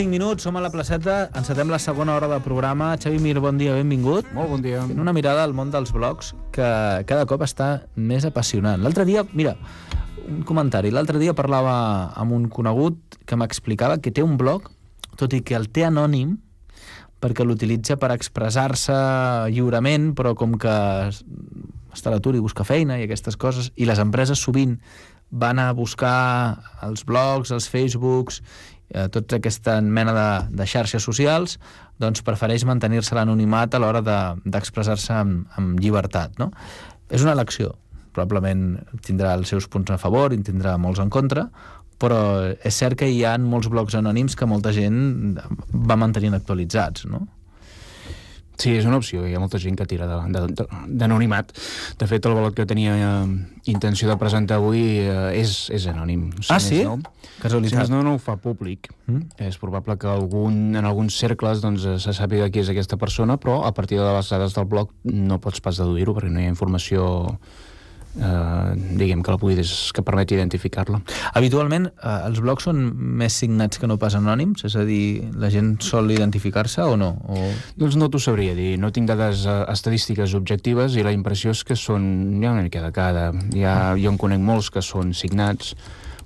11 i 5 minuts, som a la placeta, encetem la segona hora del programa. Xavi Mir, bon dia, benvingut. Molt bon dia. Fent una mirada al món dels blogs que cada cop està més apassionant. L'altre dia, mira, un comentari. L'altre dia parlava amb un conegut que m'explicava que té un blog, tot i que el té anònim, perquè l'utilitza per expressar-se lliurement, però com que està a l'atur i busca feina i aquestes coses, i les empreses sovint van a buscar els blogs, els Facebooks eh, tota aquesta mena de, de xarxes socials, doncs prefereix mantenir-se l'anonimat a l'hora d'expressar-se de, amb, amb llibertat. No? És una elecció. Probablement tindrà els seus punts a favor i tindrà molts en contra, però és cert que hi ha molts blocs anònims que molta gent va mantenint actualitzats, no? Sí, és una opció. Hi ha molta gent que tira d'anonimat. De, de, de fet, el valor que tenia eh, intenció de presentar avui eh, és, és anònim. Si ah, sí? No, Casualitat. Si no, no ho fa públic. Mm? És probable que algun, en alguns cercles doncs, se sàpiga qui és aquesta persona, però a partir de les dades del blog no pots pas deduir-ho perquè no hi ha informació eh, diguem que la pugui des... que permeti identificar-la. Habitualment eh, els blogs són més signats que no pas anònims? És a dir, la gent sol identificar-se o no? O... Doncs no t'ho sabria dir. No tinc dades eh, estadístiques objectives i la impressió és que són... Hi ha una mica de cada. Ha, jo en conec molts que són signats,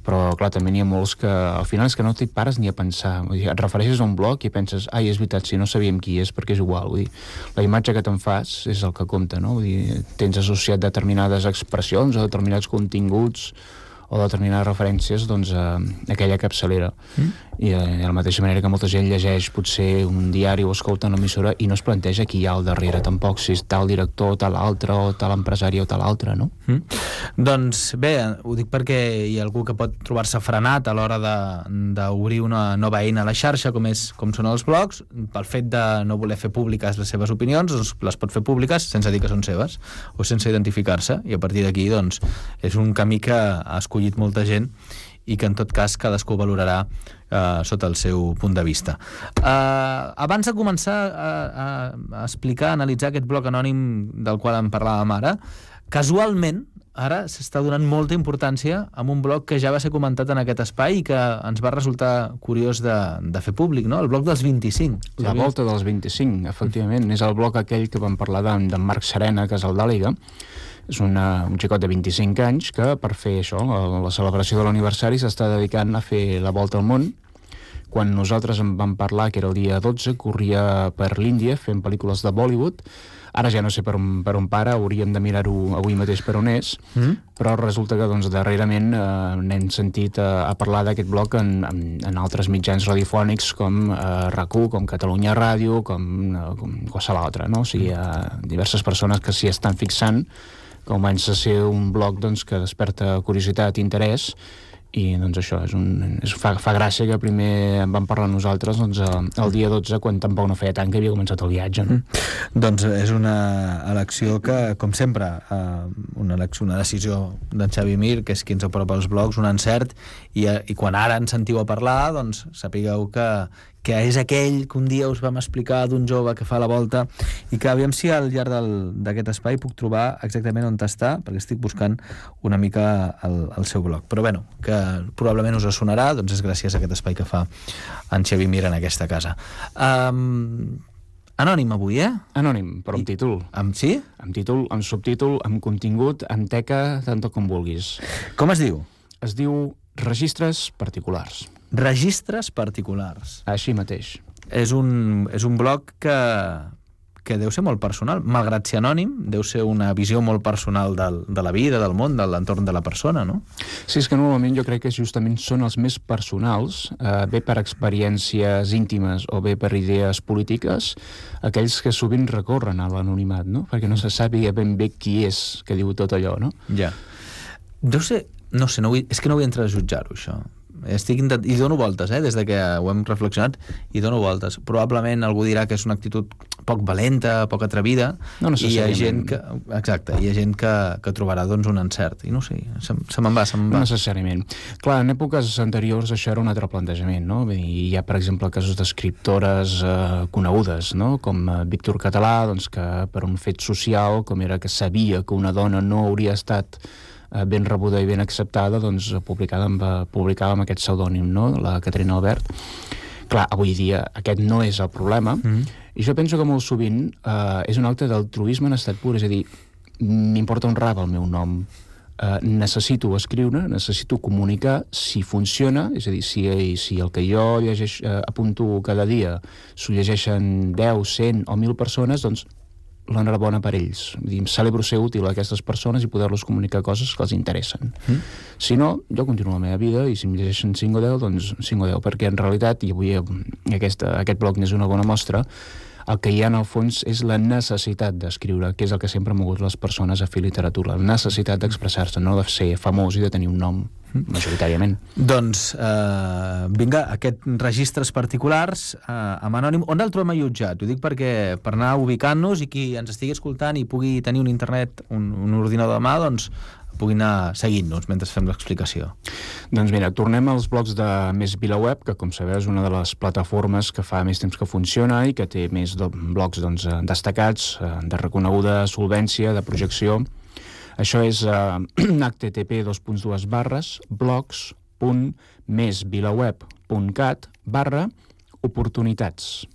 però clar, també n'hi ha molts que al final és que no t'hi pares ni a pensar vull dir, et refereixes a un blog i penses ai, és veritat, si no sabíem qui és perquè és igual vull dir, la imatge que te'n fas és el que compta no? vull dir, tens associat determinades expressions o determinats continguts o determinades referències doncs, a aquella capçalera. Mm. I eh, de la mateixa manera que molta gent llegeix potser un diari o escolta una emissora i no es planteja qui hi ha al darrere tampoc, si és tal director, tal altre, o tal empresari o tal altre, no? Mm. Doncs bé, ho dic perquè hi ha algú que pot trobar-se frenat a l'hora d'obrir una nova eina a la xarxa, com, és, com són els blogs, pel fet de no voler fer públiques les seves opinions, doncs les pot fer públiques sense dir que són seves, o sense identificar-se, i a partir d'aquí doncs, és un camí que ha escollit molta gent i que en tot cas cadascú valorarà eh, sota el seu punt de vista. Eh, abans de començar a, a, a explicar, a analitzar aquest bloc anònim del qual en parlàvem ara, casualment ara s'està donant molta importància amb un bloc que ja va ser comentat en aquest espai i que ens va resultar curiós de, de fer públic, no? el bloc dels 25. La volta dels 25, efectivament. Mm. És el bloc aquell que vam parlar d'en Marc Serena, que és el d'Àliga, és una, un xicot de 25 anys que per fer això, la celebració de l'aniversari, s'està dedicant a fer la volta al món. Quan nosaltres en vam parlar, que era el dia 12, corria per l'Índia fent pel·lícules de Bollywood. Ara ja no sé per on, per on para, hauríem de mirar-ho avui mateix per on és, mm. però resulta que doncs, darrerament eh, n'hem sentit eh, a parlar d'aquest bloc en, en, en altres mitjans radiofònics com eh, RAC1, com Catalunya Ràdio, com, eh, com qualsevol altre. No? O sigui, hi ha diverses persones que s'hi estan fixant comença a ser un blog doncs, que desperta curiositat i interès i doncs això, és un, és, fa, fa gràcia que primer en vam parlar nosaltres doncs, el dia 12, quan tampoc no feia tant que havia començat el viatge. No? Mm. Doncs és una elecció que, com sempre, eh, una, elecció, una decisió d'en Xavi Mir, que és qui ens apropa als blogs, un encert, i, eh, i quan ara ens sentiu a parlar, doncs sapigueu que, que és aquell que un dia us vam explicar d'un jove que fa la volta i que aviam si al llarg d'aquest espai puc trobar exactament on està, perquè estic buscant una mica el, el seu blog. Però bueno, que probablement us sonarà, doncs és gràcies a aquest espai que fa en Xavi Mir en aquesta casa. Um, Anònim avui, eh? Anònim, però amb I, títol. Amb, sí? Amb títol, amb subtítol, amb contingut, amb teca, tant com vulguis. Com es diu? Es diu Registres Particulars registres particulars. Així mateix. És un, és un blog que, que deu ser molt personal, malgrat ser anònim, deu ser una visió molt personal del, de la vida, del món, de l'entorn de la persona, no? Sí, és que normalment jo crec que justament són els més personals, eh, bé per experiències íntimes o bé per idees polítiques, aquells que sovint recorren a l'anonimat, no? Perquè no se sàpiga ben bé qui és que diu tot allò, no? Ja. Deu ser... No sé, no vull, és que no vull entrar a jutjar-ho, això estic intent... i dono voltes, eh, des de que ho hem reflexionat, i dono voltes. Probablement algú dirà que és una actitud poc valenta, poc atrevida, no i hi ha gent que... Exacte, hi ha gent que, que trobarà doncs, un encert, i no sé, se, se me'n va, se me'n va. No necessàriament. Clar, en èpoques anteriors això era un altre plantejament, no? Dir, hi ha, per exemple, casos d'escriptores eh, conegudes, no? Com eh, Víctor Català, doncs, que per un fet social, com era que sabia que una dona no hauria estat eh, ben rebuda i ben acceptada, doncs publicada amb, eh, publicada amb aquest pseudònim, no? la Caterina Albert, Clar, avui dia aquest no és el problema, mm. i jo penso que molt sovint eh, és un acte d'altruisme en estat pur, és a dir, m'importa un rap el meu nom, eh, necessito escriure, necessito comunicar si funciona, és a dir, si, si el que jo llegeix, eh, apunto cada dia s'ho llegeixen 10, 100 o 1.000 persones, doncs l'enhorabona per ells. Vull dir, em celebro ser útil a aquestes persones i poder-los comunicar coses que els interessen. Mm. Si no, jo continuo la meva vida i si em llegeixen 5 o 10, doncs 5 o 10, perquè en realitat, i avui aquesta, aquest blog n'és una bona mostra, el que hi ha en el fons és la necessitat d'escriure, que és el que sempre ha mogut les persones a fer literatura, la necessitat d'expressar-se, no de ser famós i de tenir un nom, majoritàriament. Doncs, eh, vinga, aquests registres particulars eh, amb anònim, on el trobem allotjat? Ho dic perquè per anar ubicant-nos i qui ens estigui escoltant i pugui tenir un internet, un, un ordinador de mà, doncs puguin anar seguint-nos mentre fem l'explicació. Doncs mira, tornem als blocs de Més VilaWeb, que com sabeu és una de les plataformes que fa més temps que funciona i que té més de blocs doncs, destacats, eh, de reconeguda solvència, de projecció. Això és eh, http barres blogs.mesvilaweb.cat barra oportunitats.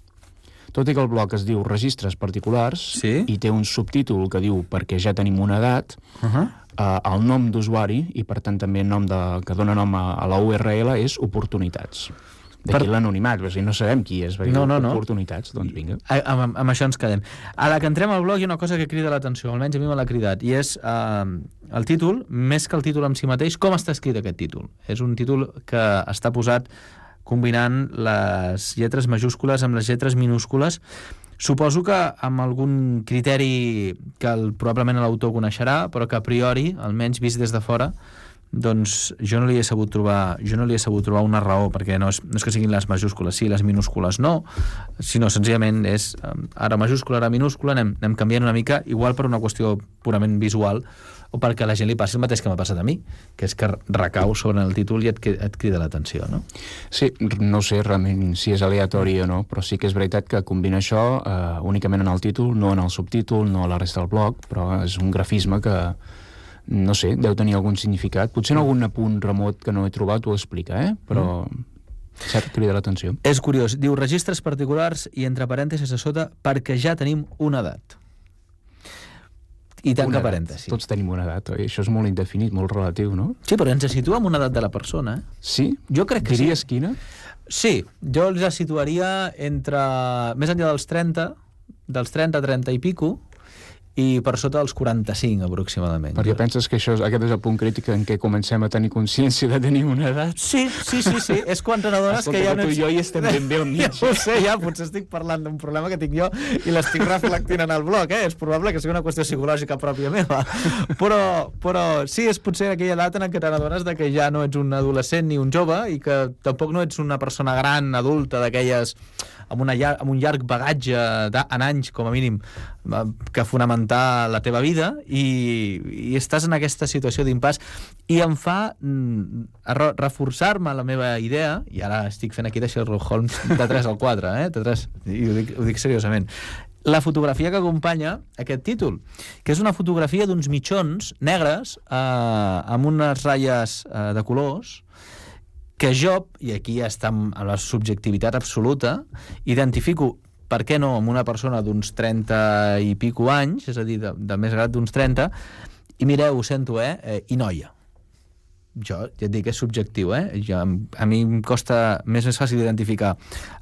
Tot i que el blog es diu Registres Particulars sí? i té un subtítol que diu Perquè ja tenim una edat, uh -huh eh, el nom d'usuari i per tant també el nom de, que dona nom a, a la URL és oportunitats. D'aquí per... l'anonimat, perquè no sabem qui és, no, no, no. oportunitats, doncs vinga. A, amb, amb això ens quedem. Ara que entrem al blog hi ha una cosa que crida l'atenció, almenys a mi me l'ha cridat, i és eh, el títol, més que el títol en si mateix, com està escrit aquest títol? És un títol que està posat combinant les lletres majúscules amb les lletres minúscules Suposo que amb algun criteri que el, probablement l'autor coneixerà, però que a priori, almenys vist des de fora, doncs jo no li he sabut trobar jo no li he sabut trobar una raó perquè no és, no és que siguin les majúscules, sí, les minúscules no, sinó senzillament és ara majúscula, ara minúscula, anem, anem canviant una mica, igual per una qüestió purament visual o perquè a la gent li passi el mateix que m'ha passat a mi, que és que recau sobre el títol i et, et crida l'atenció, no? Sí, no sé realment si és aleatori o no, però sí que és veritat que combina això eh, únicament en el títol, no en el subtítol, no a la resta del blog, però és un grafisme que, no sé, deu tenir algun significat. Potser en algun apunt remot que no he trobat ho explica, eh? però... Mm. Cert, crida l'atenció. És curiós. Diu registres particulars i entre parèntesis a sota perquè ja tenim una edat i tanca parèntesi. Tots tenim una edat, oi? Això és molt indefinit, molt relatiu, no? Sí, però ens situa en una edat de la persona. Eh? Sí? Jo crec que Diries sí. quina? Sí, jo els situaria entre... Més enllà dels 30, dels 30 a 30 i pico, i per sota dels 45 aproximadament. Perquè penses que això, aquest és el punt crític en què comencem a tenir consciència de tenir una edat? Sí, sí, sí, sí. és quan te n'adones que ja no ets... tu i jo hi estem ben bé al mig. Ja ho sé, ja, potser estic parlant d'un problema que tinc jo i l'estic reflectint en el blog, eh? És probable que sigui una qüestió psicològica pròpia meva. Però, però sí, és potser aquella edat en què te n'adones que ja no ets un adolescent ni un jove i que tampoc no ets una persona gran, adulta, d'aquelles amb, una llar amb un llarg bagatge en anys, com a mínim, eh, que fonamentar la teva vida i, i estàs en aquesta situació d'impàs i em fa mm, reforçar-me la meva idea, i ara estic fent aquí de Sherlock Holmes de 3 al 4, eh? de 3, i ho dic, ho dic seriosament, la fotografia que acompanya aquest títol, que és una fotografia d'uns mitjons negres eh, amb unes ratlles eh, de colors que jo, i aquí ja està amb la subjectivitat absoluta, identifico per què no, amb una persona d'uns 30 i pico anys, és a dir, de, de més grat d'uns 30, i mireu, ho sento, eh, eh i noia jo ja et dic que és subjectiu, eh? Jo, a mi em costa més més fàcil identificar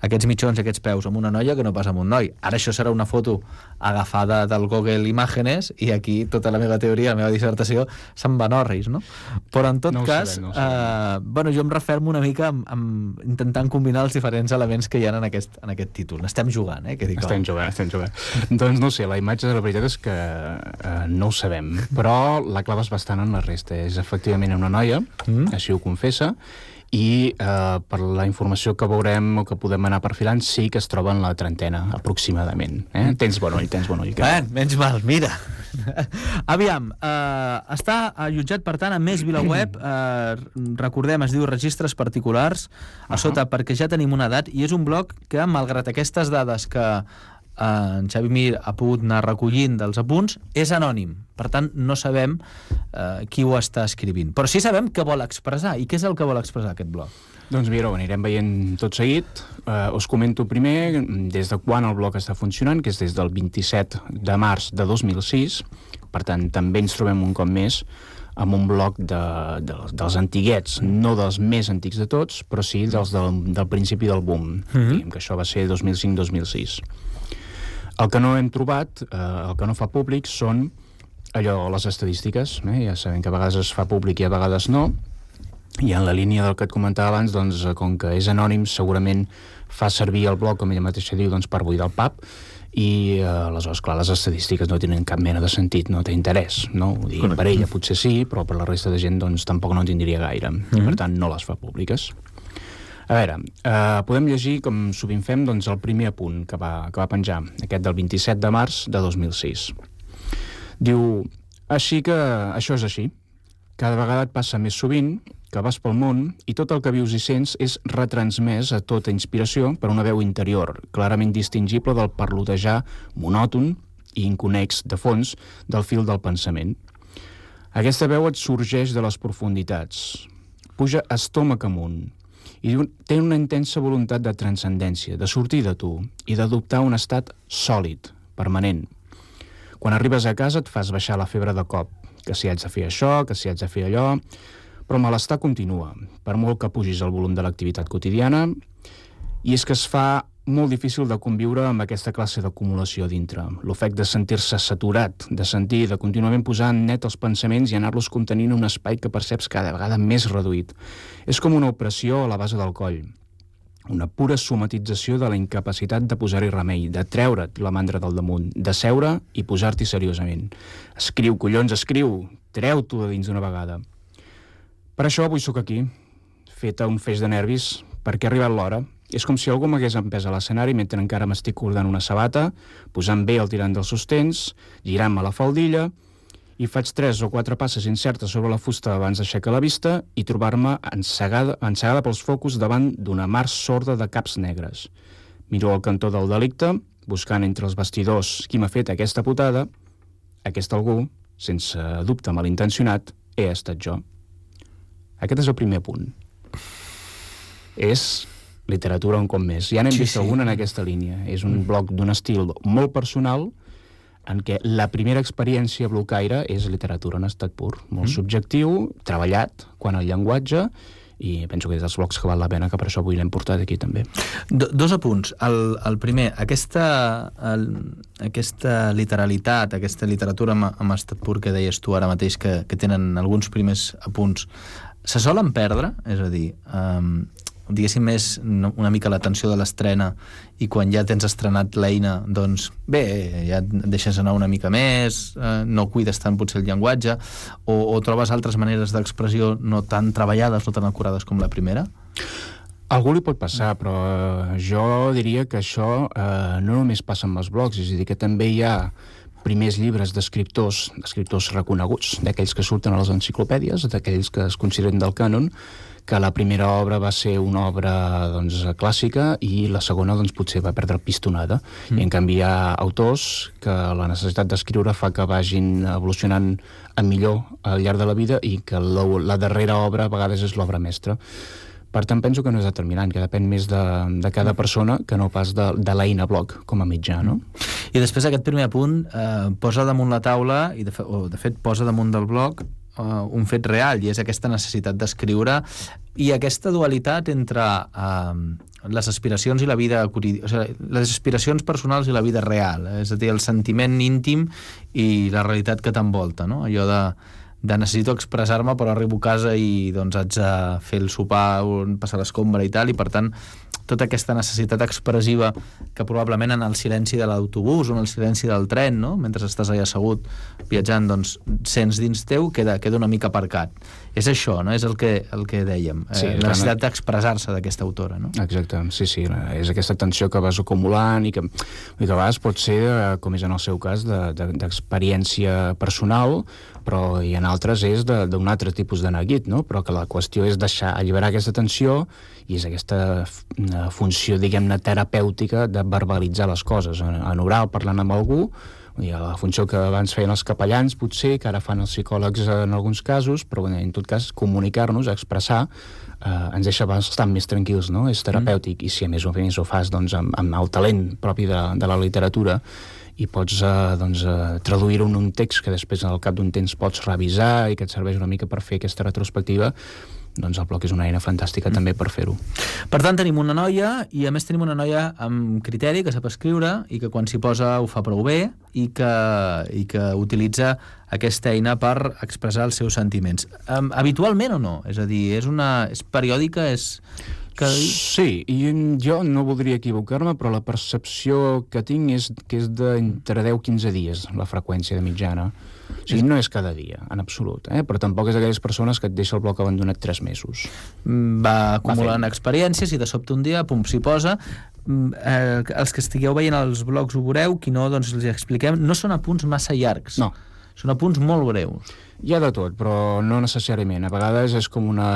aquests mitjons, aquests peus amb una noia que no pas amb un noi. Ara això serà una foto agafada del Google Imágenes i aquí tota la meva teoria, la meva dissertació se'n van orris, no? Però en tot no cas, sabem, no eh, bueno, jo em refermo una mica amb, amb intentant combinar els diferents elements que hi ha en aquest, en aquest títol. Estem jugant, eh? Que dic, estem oh. jugant, estem jugant. doncs no sé, la imatge de la veritat és que eh, no ho sabem, però la clava és bastant en la resta. És efectivament una noia mm. així ho confessa, i eh, per la informació que veurem o que podem anar perfilant sí que es troba en la trentena, aproximadament. Eh? Mm. Tens bon ull, tens bon ull. Que... Bé, menys mal, mira. Aviam, eh, està allotjat, per tant, a Més Vilaweb, eh, recordem, es diu Registres Particulars, a uh -huh. sota perquè ja tenim una edat, i és un blog que, malgrat aquestes dades que eh, en Xavi Mir ha pogut anar recollint dels apunts, és anònim. Per tant, no sabem eh, qui ho està escrivint. Però sí sabem què vol expressar. I què és el que vol expressar aquest blog? Doncs mira, ho anirem veient tot seguit. Uh, us comento primer des de quan el blog està funcionant, que és des del 27 de març de 2006. Per tant, també ens trobem un cop més amb un bloc de, de, dels antiguets, no dels més antics de tots, però sí dels del, del principi del boom, mm -hmm. diguem que això va ser 2005-2006. El que no hem trobat, eh, el que no fa públic, són allò, les estadístiques, eh? ja sabem que a vegades es fa públic i a vegades no, i en la línia del que et comentava abans, doncs, eh, com que és anònim, segurament fa servir el blog, com ella mateixa diu, doncs, per buidar el pub, i eh, aleshores, clar, les estadístiques no tenen cap mena de sentit, no té interès, no? Ho dic, per ella potser sí, però per la resta de gent doncs, tampoc no en tindria gaire, mm -hmm. per tant no les fa públiques. A veure, eh, podem llegir, com sovint fem, doncs, el primer apunt que va, que va penjar, aquest del 27 de març de 2006. Diu, així que això és així. Cada vegada et passa més sovint que vas pel món i tot el que vius i sents és retransmès a tota inspiració per una veu interior, clarament distingible del parlotejar monòton i inconex de fons del fil del pensament. Aquesta veu et sorgeix de les profunditats, puja estómac amunt i té una intensa voluntat de transcendència, de sortir de tu i d'adoptar un estat sòlid, permanent. Quan arribes a casa et fas baixar la febre de cop, que si haig de fer això, que si haig de fer allò, però malestar continua, per molt que pugis el volum de l'activitat quotidiana, i és que es fa molt difícil de conviure amb aquesta classe d'acumulació dintre. L'ofec de sentir-se saturat, de sentir, de contínuament posar en net els pensaments i anar-los contenint en un espai que perceps cada vegada més reduït. És com una opressió a la base del coll, una pura somatització de la incapacitat de posar-hi remei, de treure't la mandra del damunt, de seure i posar-t'hi seriosament. Escriu, collons, escriu, treu-t'ho de dins d'una vegada. Per això avui sóc aquí, feta un feix de nervis, perquè ha arribat l'hora. És com si algú m'hagués empès a l'escenari mentre encara m'estic cordant una sabata, posant bé el tirant dels sostens, girant-me la faldilla, i faig tres o quatre passes incertes sobre la fusta abans d'aixecar la vista i trobar-me encegada, encegada pels focus davant d'una mar sorda de caps negres. Miro al cantó del delicte, buscant entre els vestidors qui m'ha fet aquesta putada. Aquest algú, sense dubte malintencionat, he estat jo. Aquest és el primer punt. És literatura un cop més. Ja n'hem sí, vist sí. alguna en aquesta línia. És un bloc d'un estil molt personal en què la primera experiència blocaire és literatura en estat pur, molt mm. subjectiu, treballat quan el llenguatge, i penso que és dels blocs que val la pena, que per això avui l'hem portat aquí també. Do, dos apunts. El, el primer, aquesta, el, aquesta literalitat, aquesta literatura amb, amb estat pur que deies tu ara mateix, que, que tenen alguns primers apunts, se solen perdre? És a dir, um, diguéssim, més una mica l'atenció de l'estrena i quan ja tens estrenat l'eina, doncs bé, ja et deixes anar una mica més, eh, no cuides tant potser el llenguatge, o, o trobes altres maneres d'expressió no tan treballades, no tan acurades com la primera? Algú li pot passar, però eh, jo diria que això eh, no només passa amb els blogs, és a dir, que també hi ha primers llibres d'escriptors, d'escriptors reconeguts, d'aquells que surten a les enciclopèdies, d'aquells que es consideren del cànon, que la primera obra va ser una obra doncs, clàssica i la segona doncs, potser va perdre pistonada. Mm. I en canvi hi ha autors que la necessitat d'escriure fa que vagin evolucionant a millor al llarg de la vida i que la, la darrera obra a vegades és l'obra mestra. Per tant, penso que no és determinant, que depèn més de, de cada persona que no pas de, de l'eina blog com a mitjà, no? I després aquest primer punt eh, posa damunt la taula, i de, fe, o de fet posa damunt del blog, eh, un fet real, i és aquesta necessitat d'escriure i aquesta dualitat entre eh, les aspiracions i la vida o sigui, les aspiracions personals i la vida real, és a dir, el sentiment íntim i la realitat que t'envolta, no? allò de de necessito expressar-me però arribo a casa i doncs haig de fer el sopar, passar l'escombra i tal, i per tant tota aquesta necessitat expressiva que probablement en el silenci de l'autobús o en el silenci del tren, no? mentre estàs allà assegut viatjant, doncs sents dins teu, queda, queda una mica aparcat. És això, no? És el que, el que dèiem, sí, eh, la necessitat d'expressar-se d'aquesta autora, no? Exacte, sí, sí, és aquesta tensió que vas acumulant i que, i que a vegades pot ser, eh, com és en el seu cas, d'experiència de, de, personal, però i en altres és d'un altre tipus de neguit, no? Però que la qüestió és deixar, alliberar aquesta tensió i és aquesta una funció, diguem-ne, terapèutica de verbalitzar les coses. En, en oral, parlant amb algú, dir, la funció que abans feien els capellans, potser, que ara fan els psicòlegs en alguns casos, però en tot cas comunicar-nos, expressar, eh, ens deixa bastant més tranquils, no? És terapèutic, mm. i si a més o menys ho fas doncs, amb, amb el talent propi de, de la literatura, i pots eh, doncs, eh, traduir-ho en un text que després al cap d'un temps pots revisar i que et serveix una mica per fer aquesta retrospectiva, doncs el bloc és una eina fantàstica mm. també per fer-ho. Per tant, tenim una noia i a més tenim una noia amb criteri que sap escriure i que quan s'hi posa ho fa prou bé i que, i que utilitza aquesta eina per expressar els seus sentiments. Um, habitualment o no? És a dir, és, una, és periòdica, és que... Sí, i jo no voldria equivocar-me, però la percepció que tinc és que és d'entre 10-15 dies, la freqüència de mitjana. O sigui, no és cada dia, en absolut, eh? però tampoc és aquelles persones que et deixa el bloc abandonat 3 mesos. Mm, va acumulant Va experiències i de sobte un dia, pum, s'hi posa. Mm, eh, els que estigueu veient els blocs ho veureu, qui no, doncs els expliquem. No són apunts massa llargs. No. Són apunts molt breus. Hi ha de tot, però no necessàriament. A vegades és com una,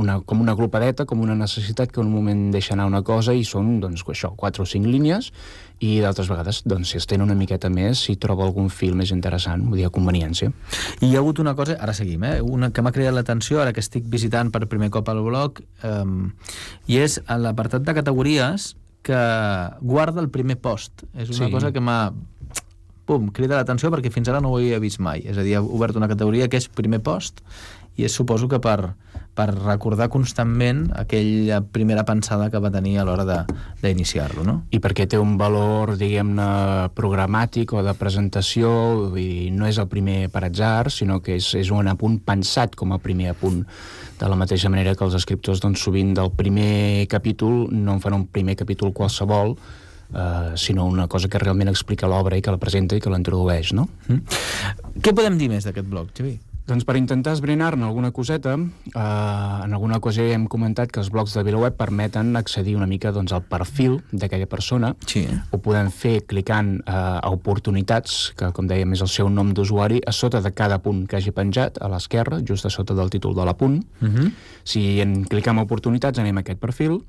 una, com una glopadeta, com una necessitat que en un moment deixa anar una cosa i són, doncs, això, quatre o cinc línies i d'altres vegades, doncs, si es tenen una miqueta més, si troba algun fil més interessant, vull dir, a conveniència. I hi ha hagut una cosa, ara seguim, eh? una que m'ha cridat l'atenció, ara que estic visitant per primer cop al blog, eh, i és l'apartat de categories que guarda el primer post. És una sí. cosa que m'ha pum, crida l'atenció perquè fins ara no ho havia vist mai. És a dir, ha obert una categoria que és primer post i és suposo que per, per recordar constantment aquella primera pensada que va tenir a l'hora d'iniciar-lo, no? I perquè té un valor, diguem-ne, programàtic o de presentació, dir, no és el primer per atzar, sinó que és, és un apunt pensat com a primer apunt, de la mateixa manera que els escriptors, doncs, sovint del primer capítol no en fan un primer capítol qualsevol, eh, sinó una cosa que realment explica l'obra i que la presenta i que l'introdueix, no? Mm. Què podem dir més d'aquest blog, Xavi? Doncs per intentar esbrinar-ne alguna coseta, eh, en alguna ocasió ja hem comentat que els blogs de VilaWeb permeten accedir una mica doncs, al perfil d'aquella persona. Sí. Ho podem fer clicant eh, a oportunitats, que com dèiem és el seu nom d'usuari, a sota de cada punt que hagi penjat, a l'esquerra, just a sota del títol de l'apunt. Uh mhm. -huh. Si en clicam a oportunitats anem a aquest perfil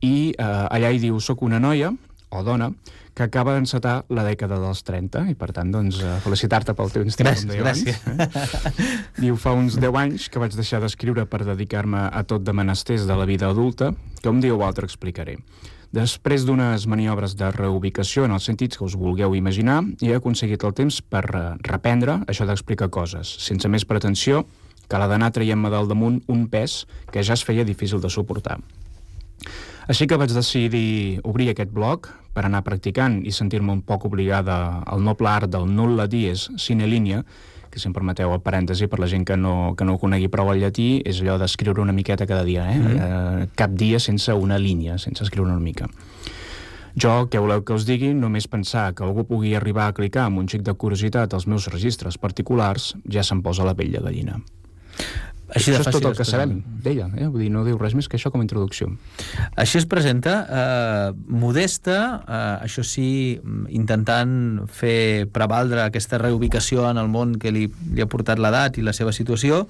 i eh, allà hi diu soc una noia, o dona, que acaba d'encetar la dècada dels 30 i per tant doncs eh, felicitar-te pel teu instinct gràcies, gràcies. Eh? diu fa uns 10 anys que vaig deixar d'escriure per dedicar-me a tot de menesters de la vida adulta dia o altre explicaré Després d'unes maniobres de reubicació en els sentits que us vulgueu imaginar, he aconseguit el temps per eh, reprendre això d'explicar coses, sense més pretensió que la d'anar traient-me del damunt un pes que ja es feia difícil de suportar. Així que vaig decidir obrir aquest blog per anar practicant i sentir-me un poc obligada al noble art del nulla dies sine línia, que si em permeteu el parèntesi per la gent que no, que no ho conegui prou el llatí, és allò d'escriure una miqueta cada dia, eh? Mm -hmm. eh? Cap dia sense una línia, sense escriure una mica. Jo, què voleu que us digui, només pensar que algú pugui arribar a clicar amb un xic de curiositat als meus registres particulars ja se'm posa la pell de gallina. Així això és tot el que sabem d'ella, eh? Vull dir, no diu res més que això com a introducció. Així es presenta, eh, modesta, eh, això sí, intentant fer prevaldre aquesta reubicació en el món que li, li ha portat l'edat i la seva situació,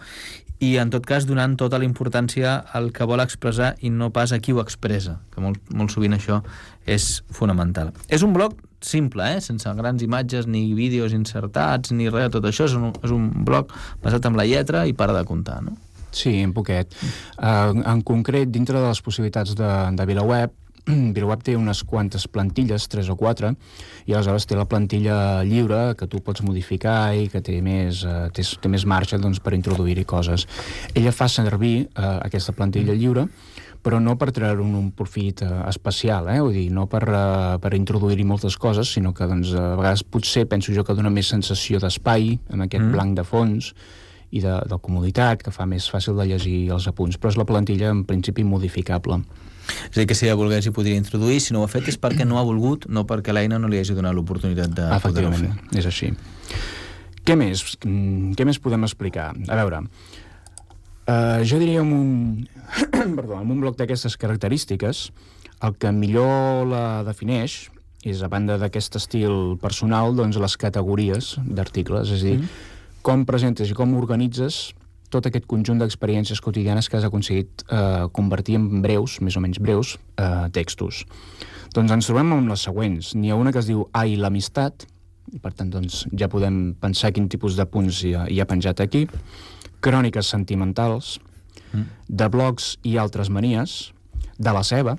i en tot cas donant tota la importància al que vol expressar i no pas a qui ho expressa, que molt, molt sovint això és fonamental. És un blog simple, eh? sense grans imatges ni vídeos insertats ni res, tot això és un, és un blog basat en la lletra i para de comptar, no? Sí, en poquet. Uh, en concret, dintre de les possibilitats de, de VilaWeb, VilaWeb té unes quantes plantilles, tres o quatre, i aleshores té la plantilla lliure que tu pots modificar i que té més, uh, té, té més marxa doncs, per introduir-hi coses. Ella fa servir uh, aquesta plantilla lliure però no per treure un, un profit uh, especial, eh? Vull dir, no per, uh, per introduir-hi moltes coses, sinó que doncs, a vegades potser penso jo que dona més sensació d'espai en aquest mm. blanc de fons i de, de comoditat, que fa més fàcil de llegir els apunts, però és la plantilla en principi modificable. És a dir, que si la volgués hi podria introduir, si no ho ha fet és perquè no ha volgut, no perquè l'eina no li hagi donat l'oportunitat de poder-ho fer. és així. Què més? Mm, què més podem explicar? A veure, Uh, jo diria amb un, perdó, amb un bloc d'aquestes característiques, el que millor la defineix és, a banda d'aquest estil personal, doncs les categories d'articles, és a dir, mm. com presentes i com organitzes tot aquest conjunt d'experiències quotidianes que has aconseguit eh, convertir en breus, més o menys breus, eh, textos. Doncs ens trobem amb les següents. N'hi ha una que es diu Ai, l'amistat, i per tant doncs, ja podem pensar quin tipus de punts hi ha, hi ha penjat aquí. Cròniques sentimentals, mm. de blogs i altres manies, de la ceba,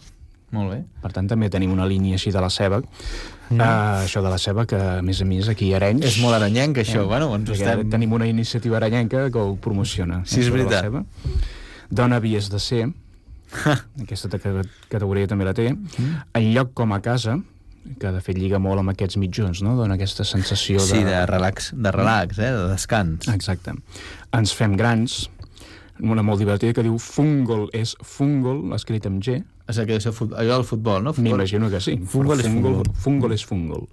molt bé. Per tant, també tenim una línia així de la ceba. Mm. Uh, això de la ceba, que a més a més aquí a Arenys... És molt aranyenc, això. Eh, bueno, ens estem... Tenim una iniciativa aranyenca que ho promociona. Sí, és veritat. Dona havies de ser, aquesta categoria també la té, mm. en lloc com a casa, que de fet lliga molt amb aquests mitjons, no? Dona aquesta sensació de... Sí, de relax, de relax, eh? de descans. Exacte. Ens fem grans, una molt divertida que diu Fungol és Fungol, escrit amb G. És que és allò del futbol, no? M'imagino que sí. Fungol és Fungol. Fungol és Fungol.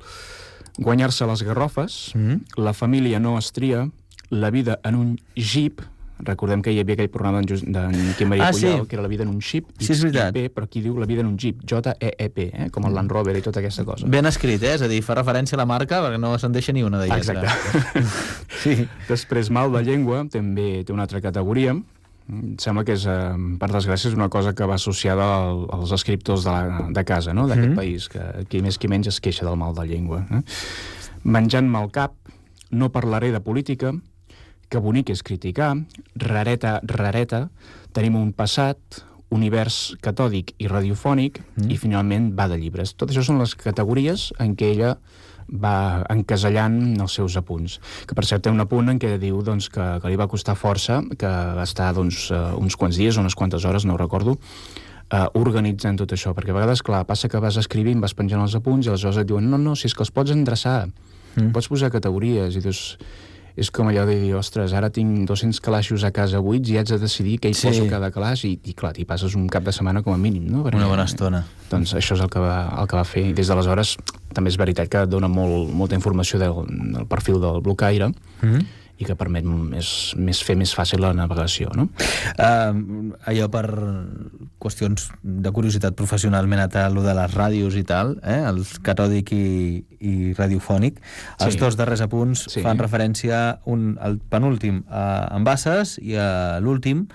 Guanyar-se les garrofes, mm -hmm. la família no es tria, la vida en un jeep, recordem que hi havia aquell programa d'en Quim Maria ah, Puyol, sí. que era La vida en un jeep, sí, és veritat. P, però aquí diu La vida en un jeep, J-E-E-P, eh? com el Land Rover i tota aquesta cosa. Ben escrit, eh? És a dir, fa referència a la marca perquè no se'n deixa ni una de lletra. Exacte. sí. Després, mal de llengua, també té una altra categoria, em sembla que és, eh, per desgràcia, és una cosa que va associada al, als escriptors de, la, de casa, no?, d'aquest mm -hmm. país, que qui més qui menys es queixa del mal de llengua. Eh? Menjant-me el cap, no parlaré de política, que bonic és criticar, rareta, rareta, tenim un passat, univers catòdic i radiofònic, mm. i finalment va de llibres. Tot això són les categories en què ella va encasellant els seus apunts. Que per cert té un apunt en què diu doncs, que, que li va costar força, que va estar doncs, uh, uns quants dies, unes quantes hores, no ho recordo, uh, organitzant tot això, perquè a vegades, clar, passa que vas escrivint, vas penjant els apunts i aleshores et diuen no, no, si és que els pots endreçar, mm. pots posar categories, i dius és com allò de dir, ostres, ara tinc 200 calaixos a casa buits i haig de decidir què hi sí. poso cada calaix i, i clar, t'hi passes un cap de setmana com a mínim, no? Perquè, Una bona estona. Doncs això és el que va, el que va fer i des d'aleshores també és veritat que dona molt, molta informació del, del perfil del blocaire mm -hmm i que permet més, més fer més fàcil la navegació, no? Uh, allò per qüestions de curiositat professional m'he anat a lo de les ràdios i tal, eh? el catòdic i, i radiofònic. Els sí. dos darrers apunts sí. fan referència un, al penúltim a Embasses i a l'últim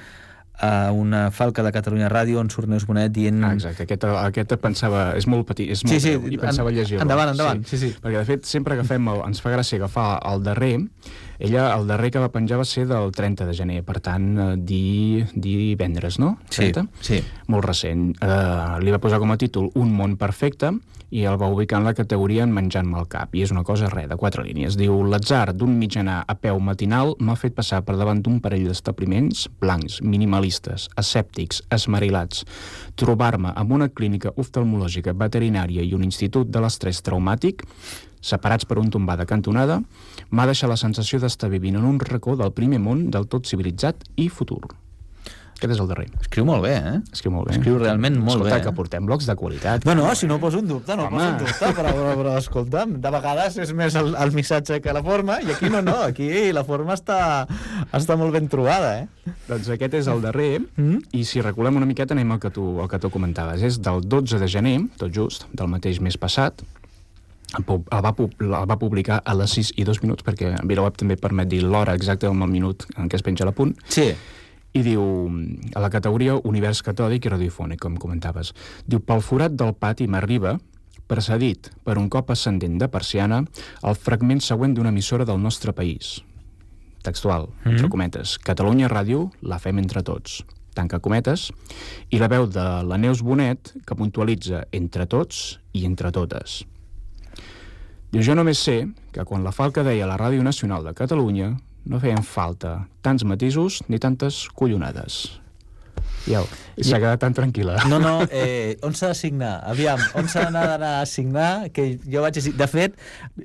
a una falca de Catalunya Ràdio on surt Neus Bonet dient... Ah, exacte, aquest, aquest pensava... És molt petit, és molt sí, sí, breu, i pensava en, llegir-lo. Endavant, endavant, sí. sí, sí. Perquè, de fet, sempre agafem el, ens fa gràcia agafar el darrer ella, el darrer que va penjar va ser del 30 de gener, per tant, eh, di, divendres, no? 30? Sí, sí. Molt recent. Uh, li va posar com a títol Un món perfecte i el va ubicar en la categoria en menjant-me el cap. I és una cosa, res, de quatre línies. Diu, l'atzar d'un mitjanar a peu matinal m'ha fet passar per davant d'un parell d'establiments blancs, minimalistes, escèptics, esmarilats. Trobar-me amb una clínica oftalmològica veterinària i un institut de l'estrès traumàtic separats per un tombar de cantonada, m'ha deixat la sensació d'estar vivint en un racó del primer món del tot civilitzat i futur. Aquest és el darrer. Escriu molt bé, eh? Escriu molt bé. Escriu realment molt Escolta, bé. que portem blocs de qualitat. No, no, si no poso un dubte, no Home. poso un dubte, però, però, però escolta'm, de vegades és més el, el missatge que la forma, i aquí no, no, aquí la forma està, està molt ben trobada, eh? Doncs aquest és el darrer, mm? i si reculem una miqueta anem al que tu, al que tu comentaves. És del 12 de gener, tot just, del mateix mes passat, el va, el va publicar a les 6 i 2 minuts, perquè VilaWeb també permet dir l'hora exacta amb el minut en què es penja la punt. Sí. I diu, a la categoria Univers Catòdic i Radiofònic, com comentaves, diu, pel forat del pati m'arriba, precedit per un cop ascendent de persiana, el fragment següent d'una emissora del nostre país. Textual, mm -hmm. entre cometes. Catalunya Ràdio, la fem entre tots. Tanca cometes. I la veu de la Neus Bonet, que puntualitza entre tots i entre totes. Diu, jo només sé que quan la Falca deia a la Ràdio Nacional de Catalunya no feien falta tants matisos ni tantes collonades. Ja, s'ha quedat tan tranquil·la. No, no, eh, on s'ha de signar? Aviam, on s'ha d'anar a signar? Que jo vaig llegir... De fet,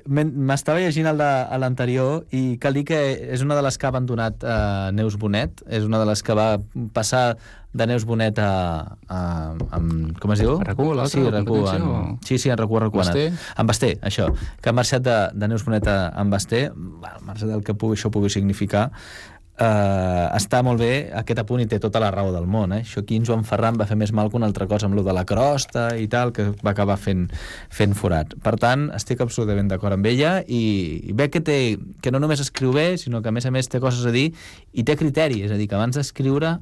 m'estava llegint el de l'anterior i cal dir que és una de les que ha abandonat eh, Neus Bonet, és una de les que va passar de Neus Bonet a... a, a com es diu? A RAC1, l'altre? Sí, RAC1. En, o... Sí, sí, en RAC1, RAC1. Basté? En Basté, això. Que ha marxat de, de Neus Bonet a, en Basté, bueno, marxat del que pugui, això pugui significar, Uh, està molt bé aquest apunt i té tota la raó del món. Eh? Això aquí en Joan Ferran va fer més mal que una altra cosa amb lo de la crosta i tal, que va acabar fent, fent forat. Per tant, estic absolutament d'acord amb ella i, i ve que, té, que no només escriu bé, sinó que a més a més té coses a dir i té criteri, és a dir, que abans d'escriure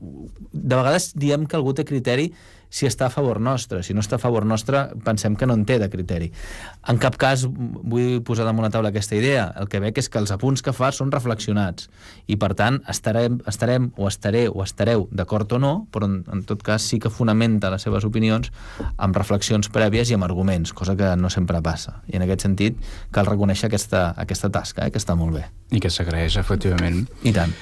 de vegades diem que algú té criteri si està a favor nostre. Si no està a favor nostre, pensem que no en té de criteri. En cap cas vull posar damunt la taula aquesta idea. El que veig és que els apunts que fa són reflexionats i, per tant, estarem, estarem o estaré o estareu d'acord o no, però en, en tot cas sí que fonamenta les seves opinions amb reflexions prèvies i amb arguments, cosa que no sempre passa. I en aquest sentit cal reconèixer aquesta, aquesta tasca, eh, que està molt bé. I que s'agraeix, efectivament. I tant.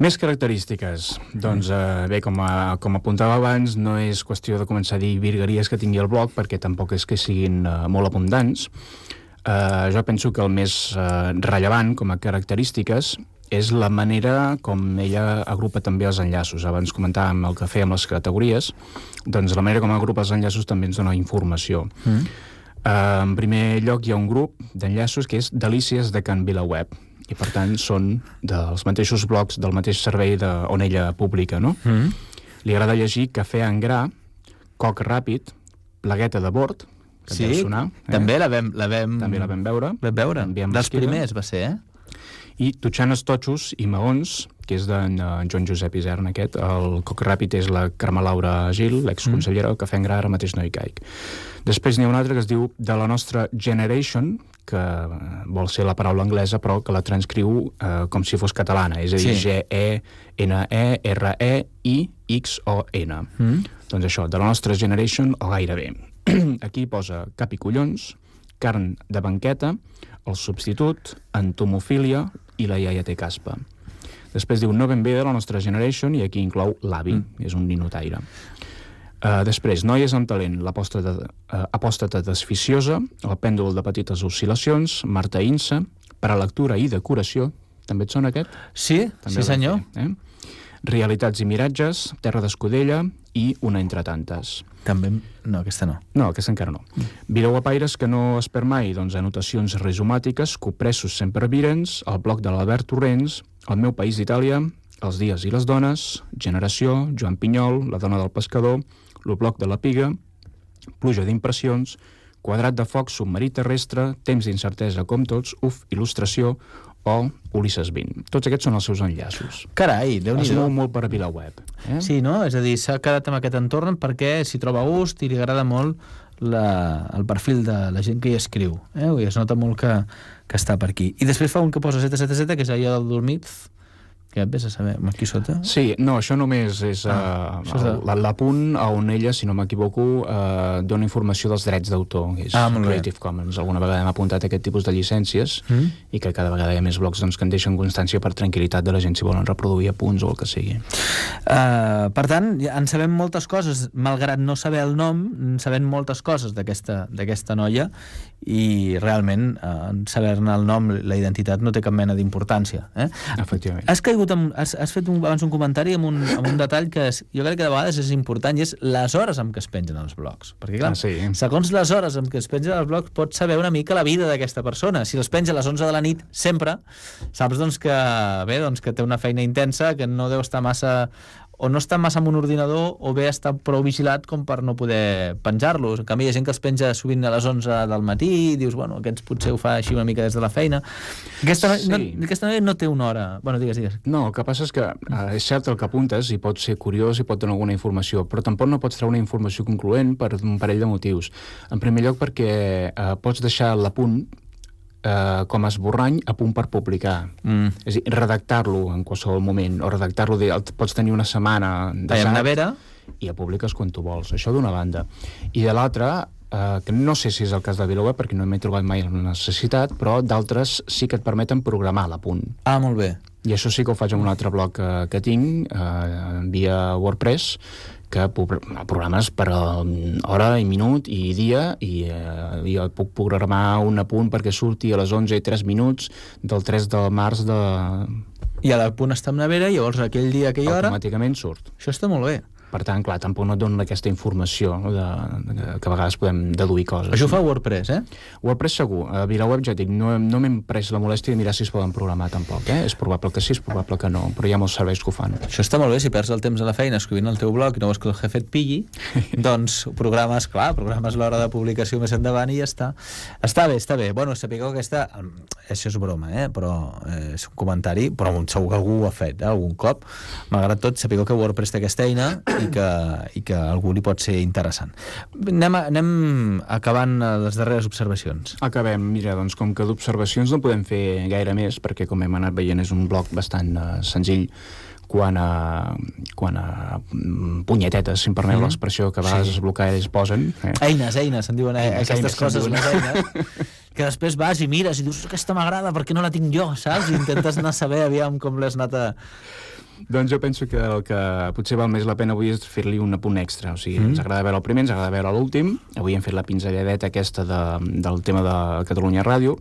Més característiques. Doncs eh, bé, com, a, com apuntava abans, no és qüestió de començar a dir virgueries que tingui el blog, perquè tampoc és que siguin eh, molt abundants. Eh, jo penso que el més eh, rellevant com a característiques és la manera com ella agrupa també els enllaços. Abans comentàvem el que feia amb les categories, doncs la manera com agrupa els enllaços també ens dona informació. Mm. Eh, en primer lloc hi ha un grup d'enllaços que és Delícies de Can Vilaweb i per tant són dels mateixos blocs del mateix servei de, on ella publica, no? Mm -hmm. Li agrada llegir Cafè en gra, Coc ràpid, Plagueta de bord, que sí, sonar. Eh? També la vam, la vam... També la vam veure. Vam veure. Dels primers va ser, eh? I Totxanes Totxos i Maons, que és d'en uh, Joan Josep Isern aquest. El Coc Ràpid és la Carme Laura Gil, l'exconsellera, mm. el Cafè en Gra ara mateix no hi caic. Després n'hi ha un altre que es diu De la nostra Generation, que vol ser la paraula anglesa, però que la transcriu eh, com si fos catalana, és a dir, sí. G-E-N-E-R-E-I-X-O-N. Mm. Doncs això, de la nostra generation, o gairebé. Aquí posa cap i collons, carn de banqueta, el substitut, entomofília i la iaia té caspa. Després diu no ben bé de la nostra generation i aquí inclou l'avi, mm. és un ninotaire. Uh, després, noies amb talent, l'apòstata uh, desficiosa, el pèndol de petites oscil·lacions, Marta Insa, per a lectura i decoració, també et sona aquest? Sí, també sí senyor. Fer, eh? Realitats i miratges, Terra d'Escudella i una entre tantes. També... No, aquesta no. No, aquesta encara no. Vireu a paires que no es per mai, doncs anotacions resumàtiques, copressos sempre virens, el bloc de l'Albert Torrents, el meu país d'Itàlia, els dies i les dones, Generació, Joan Pinyol, la dona del pescador, el bloc de la piga, pluja d'impressions, quadrat de foc submarí terrestre, temps d'incertesa com tots, uf, il·lustració o Ulisses 20. Tots aquests són els seus enllaços. Carai, déu nhi Es mou molt per a VilaWeb. Eh? Sí, no? És a dir, s'ha quedat amb aquest entorn perquè s'hi troba gust i li agrada molt la, el perfil de la gent que hi escriu. Eh? Ui, es nota molt que, que està per aquí. I després fa un que posa ZZZ, que és allò del dormit, que vés a saber, aquí sota? Sí, no, això només és ah, uh, de... l'apunt on ella, si no m'equivoco, uh, dona informació dels drets d'autor, és ah, Creative bé. Commons. Alguna vegada hem apuntat aquest tipus de llicències mm. i que cada vegada hi ha més blocs doncs, que en deixen constància per tranquil·litat de la gent si volen reproduir apunts o el que sigui. Uh, per tant, en sabem moltes coses, malgrat no saber el nom, sabem moltes coses d'aquesta noia i realment uh, saber-ne el nom, la identitat, no té cap mena d'importància. Eh? Efectivament. Has caigut caigut amb, has, has fet un, abans un comentari amb un, amb un detall que és, jo crec que de vegades és important i és les hores amb què es pengen els blogs. Perquè, clar, ah, sí. segons les hores amb què es pengen els blogs, pots saber una mica la vida d'aquesta persona. Si els penja a les 11 de la nit sempre, saps doncs, que, bé, doncs, que té una feina intensa, que no deu estar massa o no està massa en un ordinador o bé està prou vigilat com per no poder penjar-los. En canvi, hi ha gent que els penja sovint a les 11 del matí i dius, bueno, aquests potser ho fa així una mica des de la feina. Aquesta, sí. no, aquesta noia no té una hora... Bueno, digues, digues. No, el que passa és que eh, és cert el que apuntes i pot ser curiós i pot donar alguna informació, però tampoc no pots treure una informació concloent per un parell de motius. En primer lloc perquè eh, pots deixar l'apunt eh, com a esborrany a punt per publicar. Mm. És a dir, redactar-lo en qualsevol moment, o redactar-lo, pots tenir una setmana de nevera i el publiques quan tu vols. Això d'una banda. I de l'altra, eh, que no sé si és el cas de VilaWeb, perquè no m'he trobat mai la necessitat, però d'altres sí que et permeten programar l'apunt. Ah, molt bé. I això sí que ho faig en un altre blog que, que tinc, eh, via WordPress, que programes per hora i minut i dia i eh, jo puc programar un apunt perquè surti a les 11 i 3 minuts del 3 de març de... I a l'apunt està en nevera i llavors aquell dia, aquella hora... Automàticament surt. Això està molt bé. Per tant, clar, tampoc no et donen aquesta informació no, de, de, que a vegades podem deduir coses. Això ho fa WordPress, eh? WordPress segur. A VilaWeb ja dic, no, no m'hem pres la molèstia de mirar si es poden programar tampoc. Eh? És probable que sí, és probable que no, però hi ha molts serveis que ho fan. Això està molt bé, si perds el temps a la feina escrivint el teu blog i no vols que el jefe et pilli, doncs programes, clar, programes l'hora de publicació més endavant i ja està. Està bé, està bé. Bueno, sapigueu que aquesta... Això és broma, eh? Però eh, és un comentari, però segur que algú ho ha fet, eh? algun cop. Malgrat tot, sapigueu que WordPress té aquesta eina i que, i que algú li pot ser interessant. Anem, a, anem acabant eh, les darreres observacions. Acabem, mira, doncs com que d'observacions no podem fer gaire més, perquè com hem anat veient és un bloc bastant uh, senzill quan a, quan a mm, punyetetes, si em permet mm. l'expressió que a vegades sí. els blocaires posen. Eh? Eines, eines, se'n diuen eh, eines, aquestes eines, coses, les eines, que després vas i mires i dius, aquesta m'agrada, perquè no la tinc jo, saps? I intentes anar a saber, aviam, com l'has anat a doncs jo penso que el que potser val més la pena avui és fer-li un apunt extra. O sigui, mm. ens agrada veure el primer, ens agrada veure l'últim. Avui hem fet la pinzelladeta aquesta de, del tema de Catalunya Ràdio.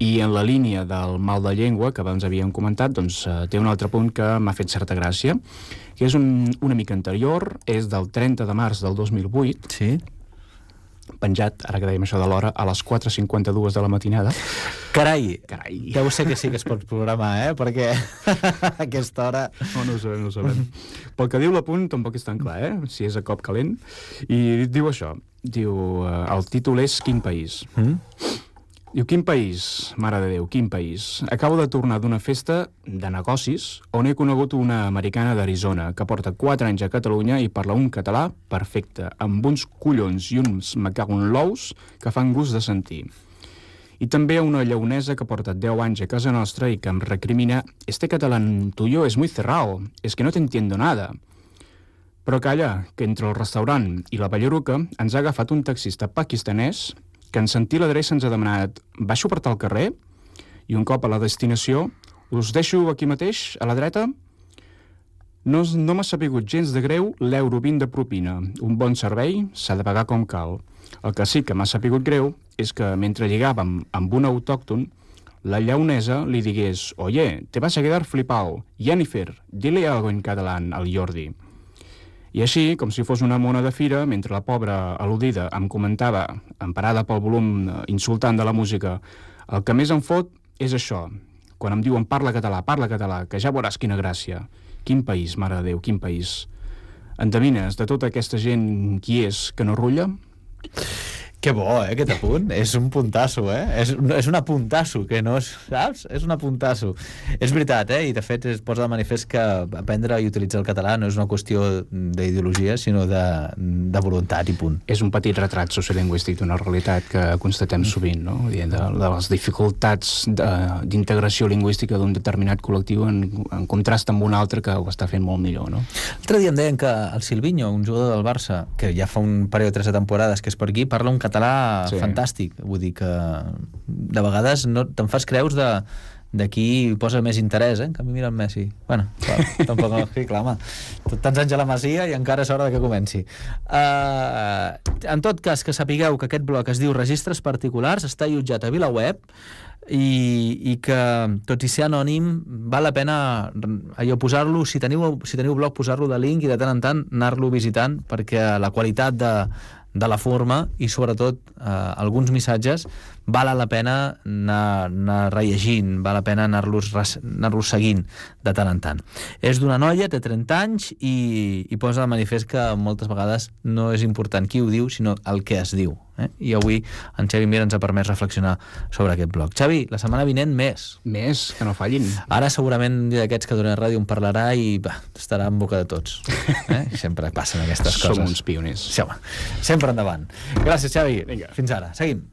I en la línia del mal de llengua, que abans havíem comentat, doncs eh, té un altre punt que m'ha fet certa gràcia, que és un, una mica anterior, és del 30 de març del 2008. Sí penjat, ara que dèiem això de l'hora, a les 4.52 de la matinada. Carai, Carai. deu ser que sí que es pot programar, eh? Perquè a aquesta hora... No, no ho sabem, no ho sabem. Pel que diu l'apunt, tampoc és tan clar, eh? Si és a cop calent. I diu això, diu... Eh, el títol és Quin país? Mm? Diu, quin país, mare de Déu, quin país. Acabo de tornar d'una festa de negocis on he conegut una americana d'Arizona que porta 4 anys a Catalunya i parla un català perfecte, amb uns collons i uns me cago en l'ous que fan gust de sentir. I també una lleonesa que porta 10 anys a casa nostra i que em recrimina «Este catalán tuyo es muy cerrado, es que no te entiendo nada». Però calla, que entre el restaurant i la Balleruca ens ha agafat un taxista pakistanès que en sentir l'adreça ens ha demanat baixo per tal carrer i un cop a la destinació us deixo aquí mateix, a la dreta, no, no m'ha sapigut gens de greu l'euro 20 de propina. Un bon servei s'ha de pagar com cal. El que sí que m'ha sapigut greu és que mentre lligàvem amb un autòcton, la llaonesa li digués «Oye, te vas a quedar flipao. Jennifer, dile algo en català al Jordi». I així, com si fos una mona de fira, mentre la pobra al·ludida em comentava, emparada pel volum eh, insultant de la música, el que més em fot és això, quan em diuen parla català, parla català, que ja veuràs quina gràcia. Quin país, mare de Déu, quin país. Endevines de tota aquesta gent qui és que no rulla? Que bo, eh, aquest apunt. és un puntasso, eh? És, és un apuntasso, que no és... Saps? És un apuntasso. És veritat, eh? I de fet es posa de manifest que aprendre i utilitzar el català no és una qüestió d'ideologia, sinó de, de voluntat i punt. És un petit retrat sociolingüístic d'una realitat que constatem sovint, no? De, de les dificultats d'integració lingüística d'un determinat col·lectiu en, en contrast amb un altre que ho està fent molt millor, no? L'altre dia em deien que el Silvinho, un jugador del Barça, que ja fa un parell o tres de temporades que és per aquí, parla un català català sí. fantàstic. Vull dir que de vegades no te'n fas creus de, qui posa més interès, eh? En canvi, mira el Messi. Bueno, clar, tampoc no reclama. Tants anys a la Masia i encara és hora de que comenci. Uh, en tot cas, que sapigueu que aquest bloc es diu Registres Particulars, està allotjat a VilaWeb, i, i que, tot i ser anònim, val la pena allò posar-lo, si teniu, si teniu blog, posar-lo de link i de tant en tant anar-lo visitant, perquè la qualitat de, de la forma i sobretot eh, alguns missatges val la pena anar, anar rellegint, val la pena anar-los anar, seguint de tant en tant. És d'una noia, té 30 anys i, i posa de manifest que moltes vegades no és important qui ho diu, sinó el que es diu. Eh? I avui en Xavi Mir ens ha permès reflexionar sobre aquest blog. Xavi, la setmana vinent més. Més, que no fallin. Ara segurament un dia d'aquests que Dona Ràdio en parlarà i bah, estarà en boca de tots. Eh? Sempre passen aquestes coses. Som uns pioners. Sí, home. Sempre endavant. Gràcies, Xavi. Vinga. Fins ara. Seguim.